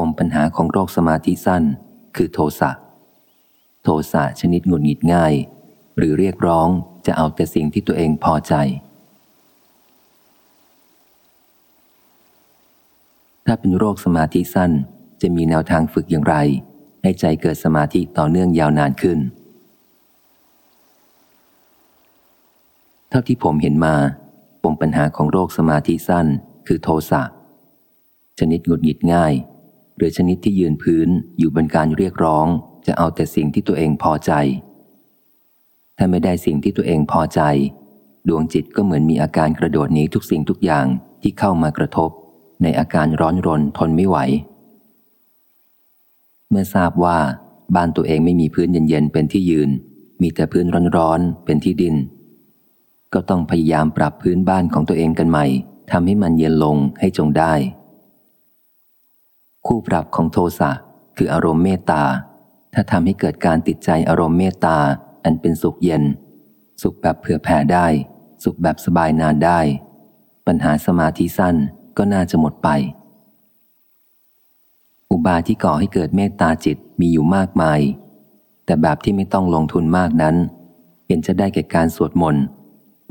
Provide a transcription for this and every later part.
ปมปัญหาของโรคสมาธิสั้น คือโทสะ โทสะชนิดหงุดหงิดง่าย หรือเรียกร้องจะเอาแต่สิ่งที่ตัวเองพอใจ ถ้าเป็นโรคสมาธิสั้นจะมีแนวทางฝึกอย่างไร ให้ใจเกิดสมาธิต่อเนื่องยาวนานขึ้น เท่าที่ผมเห็นมาปมปัญหาของโรคสมาธิสั้น คือโทสะชนิดหงุดหงิดง่าย หรือชนิดที่ยืนพื้นอยู่บนการเรียกร้อง จะเอาแต่สิ่งที่ตัวเองพอใจ ถ้าไม่ได้สิ่งที่ตัวเองพอใจ ดวงจิตก็เหมือนมีอาการกระโดดหนีทุกสิ่งทุกอย่างที่เข้ามากระทบ ในอาการร้อนรนทนไม่ไหว เมื่อทราบว่า บ้านตัวเองไม่มีพื้นเย็นๆเป็นที่ยืน มีแต่พื้นร้อนๆเป็นที่ดิน ก็ต้องพยายามปรับพื้นบ้านของตัวเองกันใหม่ทำให้มันเย็นลงให้จงได้ คู่ปรับของโทสะคืออารมณ์เมตตา ถ้าทำให้เกิดการติดใจอารมณ์เมตตาอันเป็นสุขเย็น สุขแบบเผื่อแผ่ได้ สุขแบบสบายนานได้ ปัญหาสมาธิสั้นก็น่าจะหมดไป อุบายที่ก่อให้เกิดเมตตาจิตมีอยู่มากมาย แต่แบบที่ไม่ต้องลงทุนมากนั้นเห็นจะได้แก่การสวดมนต์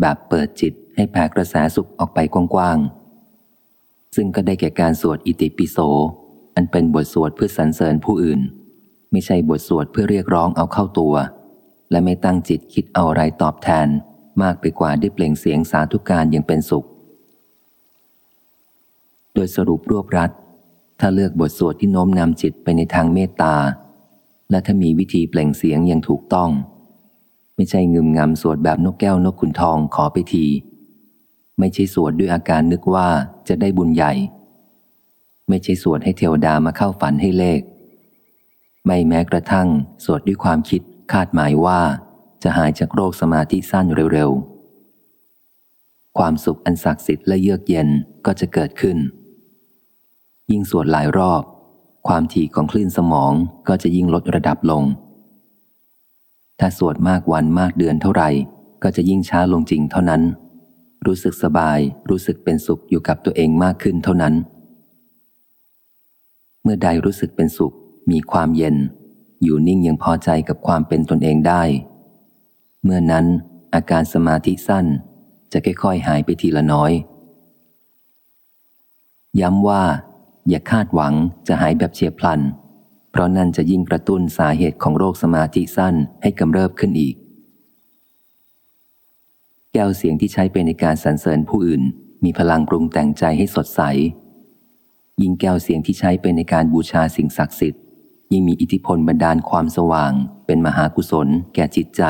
แบบเปิดจิตให้แผ่กระแสสุขออกไปกว้างๆซึ่งก็ได้แก่การสวดอิติปิโส อันเป็นบทสวดเพื่อสรรเสริญผู้อื่น ไม่ใช่บทสวดเพื่อเรียกร้องเอาเข้าตัว และไม่ตั้งจิตคิดเอาอะไรตอบแทน มากไปกว่าได้เปล่งเสียงสาธุการอย่างเป็นสุข โดยสรุปรวบรัดถ้าเลือกบทสวดที่โน้มนำจิตไปในทางเมตตา และถ้ามีวิธีเปล่งเสียงอย่างถูกต้อง ไม่ใช่งึมงำสวดแบบนกแก้วนกขุนทองขอไปที ไม่ใช่สวดด้วยอาการนึกว่าจะได้บุญใหญ่ ไม่ใช่สวดให้เทวดามาเข้าฝันให้เลข ไม่แม้กระทั่งสวดด้วยความคิดคาดหมายว่า จะหายจากโรคสมาธิสั้นเร็วๆ ความสุขอันศักดิ์สิทธิ์และเยือกเย็นก็จะเกิดขึ้น ยิ่งสวดหลายรอบ ความถี่ของคลื่นสมองก็จะยิ่งลดระดับลง ถ้าสวดมากวันมากเดือนเท่าไหร่ก็จะยิ่งช้าลงจริงเท่านั้น รู้สึกสบายรู้สึกเป็นสุขอยู่กับตัวเองมากขึ้นเท่านั้น มื่อใดรู้สึกเป็นสุข มีความเย็น อยู่นิ่งยังพอใจกับความเป็นตนเองได้ เมื่อนั้นอาการสมาธิสั้นจะค่อยๆหายไปทีละน้อย ย้ำว่า อย่าคาดหวังจะหายแบบเฉียบพลัน เพราะนั่นจะยิ่งกระตุ้นสาเหตุของโรคสมาธิสั้นให้กำเริบขึ้นอีก แก้วเสียงที่ใช้เป็นในการสรรเสริญผู้อื่น มีพลังปรุงแต่งใจให้สดใส ยิ่งแก้วเสียงที่ใช้เป็นในการบูชาสิ่งศักดิ์สิทธิ์ ยิ่งมีอิทธิพลบันดาลความสว่าง เป็นมหากุศล แก่จิตใจ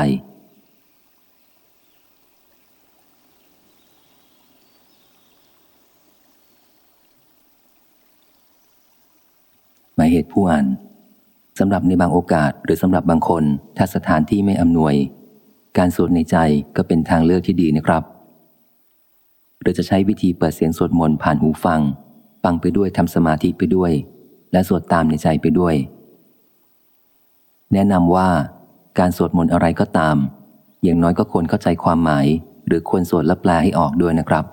หมายเหตุผู้อ่านสำหรับในบางโอกาสหรือสำหรับบางคน ถ้าสถานที่ไม่อำนวย การสวดในใจก็เป็นทางเลือกที่ดีนะครับหรือจะใช้วิธีเปิดเสียงสวดมนต์ผ่านหูฟัง ฟังไปด้วยทำสมาธิไปด้วย และสวดตามในใจไปด้วย แนะนำว่า การสวดมนต์อะไรก็ตาม อย่างน้อยก็ควรเข้าใจความหมาย หรือควรสวดและแปลให้ออกด้วยนะครับ